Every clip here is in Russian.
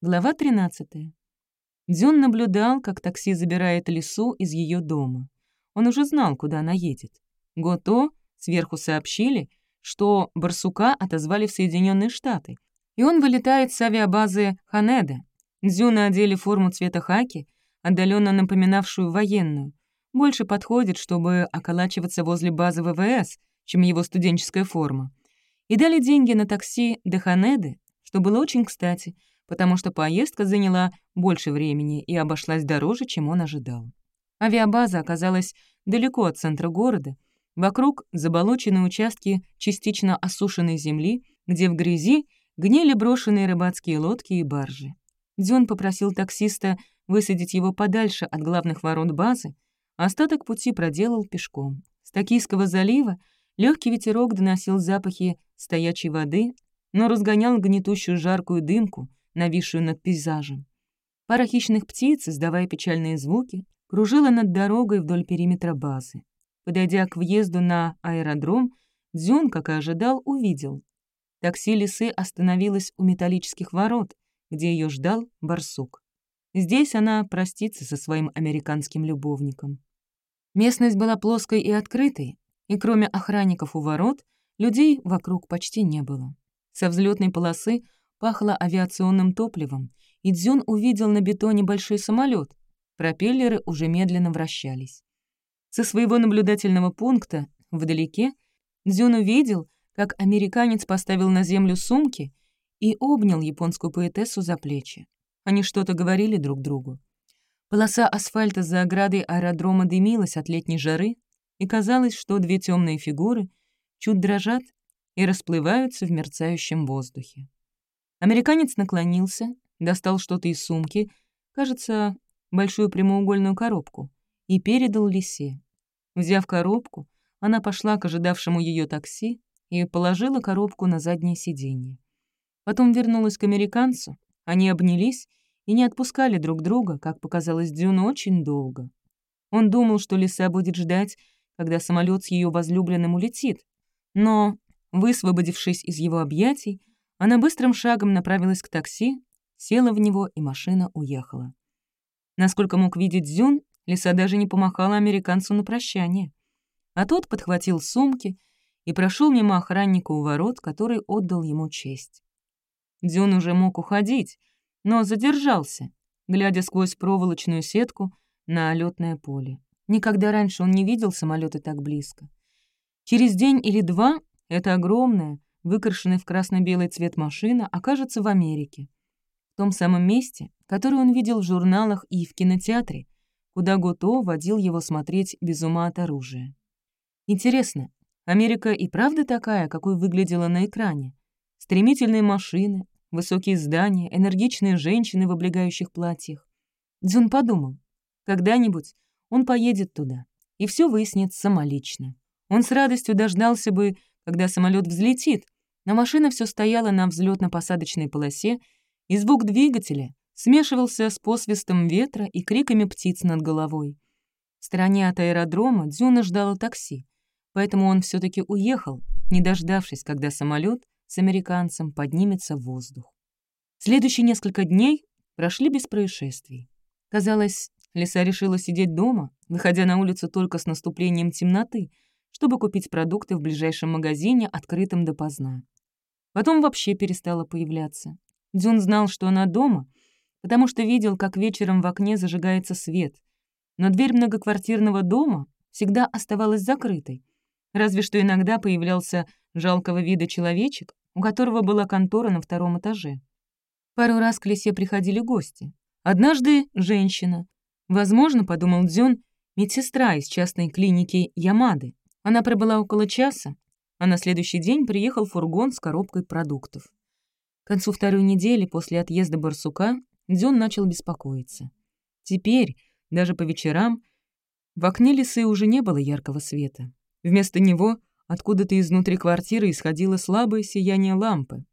Глава 13. Дзюн наблюдал, как такси забирает лису из ее дома. Он уже знал, куда она едет. Гото сверху сообщили, что барсука отозвали в Соединенные Штаты, и он вылетает с авиабазы Ханеда. Дзюна одели форму цвета хаки, отдаленно напоминавшую военную. Больше подходит, чтобы околачиваться возле базы ВВС, чем его студенческая форма. И дали деньги на такси до Ханеды, что было очень кстати — потому что поездка заняла больше времени и обошлась дороже, чем он ожидал. Авиабаза оказалась далеко от центра города, вокруг заболоченные участки частично осушенной земли, где в грязи гнили брошенные рыбацкие лодки и баржи. Дзюн попросил таксиста высадить его подальше от главных ворот базы, а остаток пути проделал пешком. С Токийского залива легкий ветерок доносил запахи стоячей воды, но разгонял гнетущую жаркую дымку, нависшую над пейзажем. Пара хищных птиц, издавая печальные звуки, кружила над дорогой вдоль периметра базы. Подойдя к въезду на аэродром, Дзюн, как и ожидал, увидел. Такси лисы остановилось у металлических ворот, где ее ждал барсук. Здесь она простится со своим американским любовником. Местность была плоской и открытой, и кроме охранников у ворот, людей вокруг почти не было. Со взлетной полосы пахло авиационным топливом, и Дзюн увидел на бетоне большой самолет. Пропеллеры уже медленно вращались. Со своего наблюдательного пункта, вдалеке, Дзюн увидел, как американец поставил на землю сумки и обнял японскую поэтессу за плечи. Они что-то говорили друг другу. Полоса асфальта за оградой аэродрома дымилась от летней жары, и казалось, что две темные фигуры чуть дрожат и расплываются в мерцающем воздухе. Американец наклонился, достал что-то из сумки, кажется, большую прямоугольную коробку, и передал лисе. Взяв коробку, она пошла к ожидавшему ее такси и положила коробку на заднее сиденье. Потом вернулась к американцу, они обнялись и не отпускали друг друга, как показалось Дюну, очень долго. Он думал, что лиса будет ждать, когда самолет с ее возлюбленным улетит, но, высвободившись из его объятий, она быстрым шагом направилась к такси, села в него, и машина уехала. Насколько мог видеть Зюн, лиса даже не помахала американцу на прощание. А тот подхватил сумки и прошел мимо охранника у ворот, который отдал ему честь. Дзюн уже мог уходить, но задержался, глядя сквозь проволочную сетку на летное поле. Никогда раньше он не видел самолеты так близко. Через день или два это огромное, выкрашенная в красно-белый цвет машина окажется в Америке. В том самом месте, которое он видел в журналах и в кинотеатре, куда Гото водил его смотреть без ума от оружия. Интересно, Америка и правда такая, какой выглядела на экране? Стремительные машины, высокие здания, энергичные женщины в облегающих платьях. Дзюн подумал, когда-нибудь он поедет туда, и все выяснит самолично. Он с радостью дождался бы, когда самолет взлетит, но машина все стояла на взлетно-посадочной полосе, и звук двигателя смешивался с посвистом ветра и криками птиц над головой. В стороне от аэродрома Дзюна ждала такси, поэтому он все таки уехал, не дождавшись, когда самолет с американцем поднимется в воздух. Следующие несколько дней прошли без происшествий. Казалось, Лиса решила сидеть дома, выходя на улицу только с наступлением темноты, чтобы купить продукты в ближайшем магазине, открытом допоздна. Потом вообще перестала появляться. Дзюн знал, что она дома, потому что видел, как вечером в окне зажигается свет. Но дверь многоквартирного дома всегда оставалась закрытой. Разве что иногда появлялся жалкого вида человечек, у которого была контора на втором этаже. Пару раз к лесе приходили гости. Однажды — женщина. Возможно, подумал Дзюн, медсестра из частной клиники Ямады. Она пробыла около часа, а на следующий день приехал фургон с коробкой продуктов. К концу второй недели после отъезда барсука Дзюн начал беспокоиться. Теперь, даже по вечерам, в окне лисы уже не было яркого света. Вместо него откуда-то изнутри квартиры исходило слабое сияние лампы.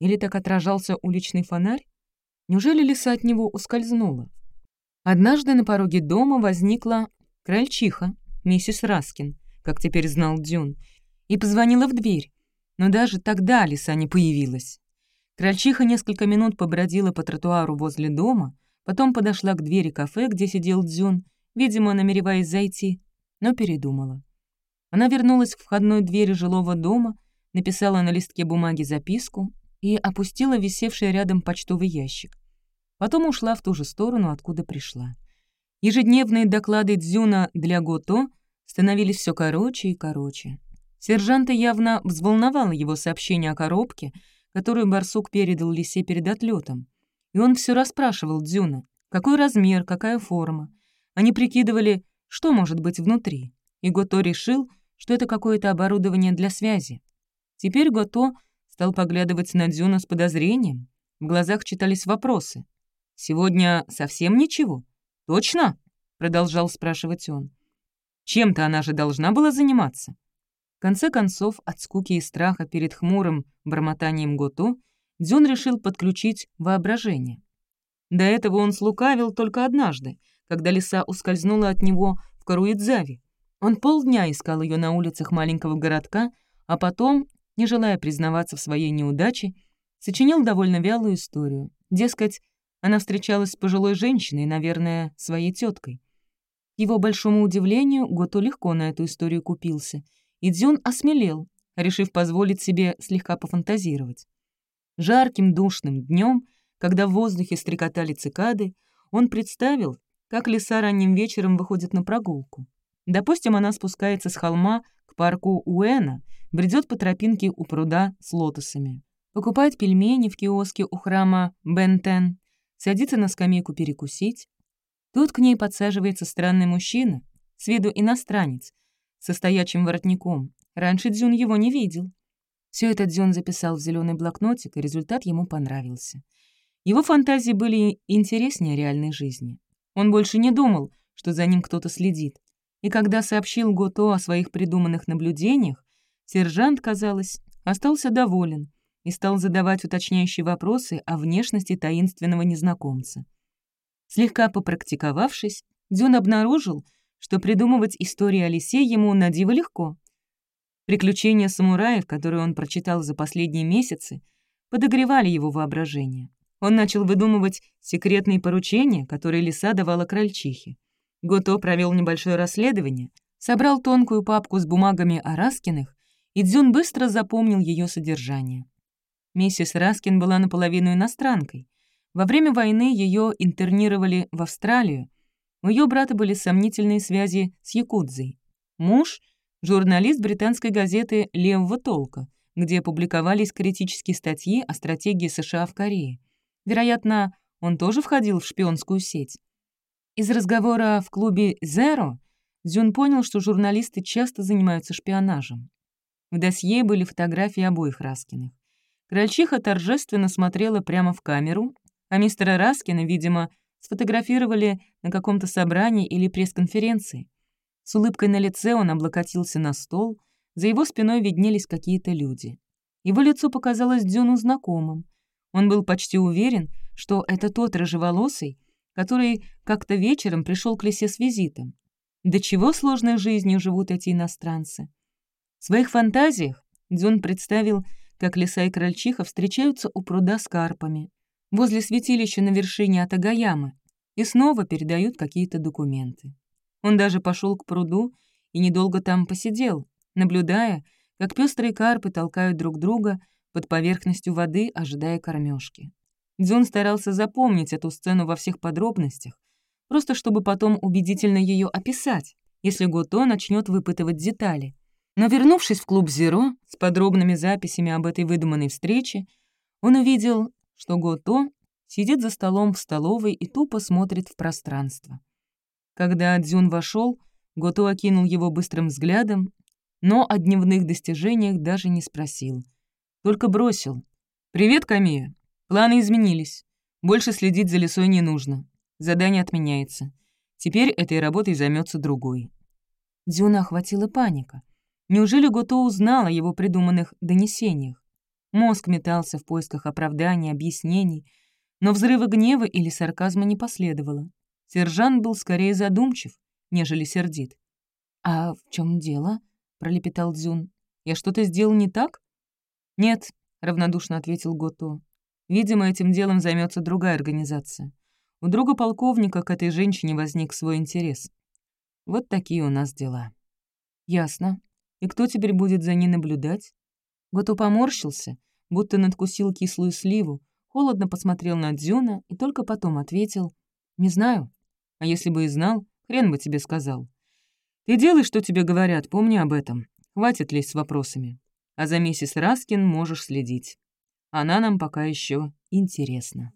Или так отражался уличный фонарь? Неужели лиса от него ускользнула? Однажды на пороге дома возникла крольчиха, миссис Раскин, как теперь знал Дюн, и позвонила в дверь, но даже тогда лиса не появилась. Крольчиха несколько минут побродила по тротуару возле дома, потом подошла к двери кафе, где сидел Дзюн, видимо, намереваясь зайти, но передумала. Она вернулась к входной двери жилого дома, написала на листке бумаги записку и опустила висевший рядом почтовый ящик. Потом ушла в ту же сторону, откуда пришла. Ежедневные доклады Дзюна для Гото становились все короче и короче. Сержанта явно взволновало его сообщение о коробке, которую барсук передал лисе перед отлетом. И он все расспрашивал Дзюна, какой размер, какая форма. Они прикидывали, что может быть внутри. И Гото решил, что это какое-то оборудование для связи. Теперь Гото стал поглядывать на Дзюна с подозрением. В глазах читались вопросы. «Сегодня совсем ничего? Точно?» — продолжал спрашивать он. «Чем-то она же должна была заниматься». Конце концов, от скуки и страха перед хмурым бормотанием Гото, Дзюн решил подключить воображение. До этого он слукавил только однажды, когда лиса ускользнула от него в Каруидзаве. Он полдня искал ее на улицах маленького городка, а потом, не желая признаваться в своей неудаче, сочинил довольно вялую историю. Дескать, она встречалась с пожилой женщиной, наверное, своей теткой. К его большому удивлению, Гото легко на эту историю купился, и Дзюн осмелел, решив позволить себе слегка пофантазировать. Жарким душным днем, когда в воздухе стрекотали цикады, он представил, как лиса ранним вечером выходит на прогулку. Допустим, она спускается с холма к парку Уэна, бредет по тропинке у пруда с лотосами, покупает пельмени в киоске у храма Бентен, садится на скамейку перекусить. Тут к ней подсаживается странный мужчина, с виду иностранец, со стоячим воротником. Раньше Дзюн его не видел. Все это Дзюн записал в зеленый блокнотик, и результат ему понравился. Его фантазии были интереснее реальной жизни. Он больше не думал, что за ним кто-то следит, и когда сообщил Гото о своих придуманных наблюдениях, сержант, казалось, остался доволен и стал задавать уточняющие вопросы о внешности таинственного незнакомца. Слегка попрактиковавшись, Дзюн обнаружил, что придумывать истории о лисе ему на диво легко. Приключения самураев, которые он прочитал за последние месяцы, подогревали его воображение. Он начал выдумывать секретные поручения, которые лиса давала крольчихе. Гото провел небольшое расследование, собрал тонкую папку с бумагами о Раскиных, и Дзюн быстро запомнил ее содержание. Миссис Раскин была наполовину иностранкой. Во время войны ее интернировали в Австралию. У ее брата были сомнительные связи с Якудзой. Муж — журналист британской газеты «Левого толка», где публиковались критические статьи о стратегии США в Корее. Вероятно, он тоже входил в шпионскую сеть. Из разговора в клубе «Зеро» Дзюн понял, что журналисты часто занимаются шпионажем. В досье были фотографии обоих Раскиных. Крольчиха торжественно смотрела прямо в камеру, а мистера Раскина, видимо, сфотографировали на каком-то собрании или пресс-конференции. С улыбкой на лице он облокотился на стол, за его спиной виднелись какие-то люди. Его лицо показалось Дзюну знакомым. Он был почти уверен, что это тот рыжеволосый, который как-то вечером пришел к лисе с визитом. До чего сложной жизнью живут эти иностранцы? В своих фантазиях Дзюн представил, как лиса и крольчиха встречаются у пруда с карпами, возле святилища на вершине Атагаямы, и снова передают какие-то документы. Он даже пошел к пруду и недолго там посидел, наблюдая, как пестрые карпы толкают друг друга под поверхностью воды, ожидая кормежки. Дзюн старался запомнить эту сцену во всех подробностях, просто чтобы потом убедительно ее описать, если Гото начнет выпытывать детали. Но вернувшись в клуб «Зеро» с подробными записями об этой выдуманной встрече, он увидел, что Гото сидит за столом в столовой и тупо смотрит в пространство. Когда Дзюн вошел, Гото окинул его быстрым взглядом, но о дневных достижениях даже не спросил. Только бросил. «Привет, Камия. Планы изменились. Больше следить за лесой не нужно. Задание отменяется. Теперь этой работой займется другой. Дзюна охватила паника. Неужели Гото узнал о его придуманных донесениях? Мозг метался в поисках оправданий, объяснений, но взрыва гнева или сарказма не последовало. Сержант был скорее задумчив, нежели сердит. «А в чем дело?» — пролепетал Дзюн. «Я что-то сделал не так?» «Нет», — равнодушно ответил Гото. Видимо, этим делом займется другая организация. У друга полковника к этой женщине возник свой интерес. Вот такие у нас дела. Ясно. И кто теперь будет за ней наблюдать? Гото поморщился, будто надкусил кислую сливу, холодно посмотрел на Дзюна и только потом ответил «Не знаю. А если бы и знал, хрен бы тебе сказал. Ты делай, что тебе говорят, помни об этом. Хватит лезть с вопросами. А за миссис Раскин можешь следить. Она нам пока еще интересна.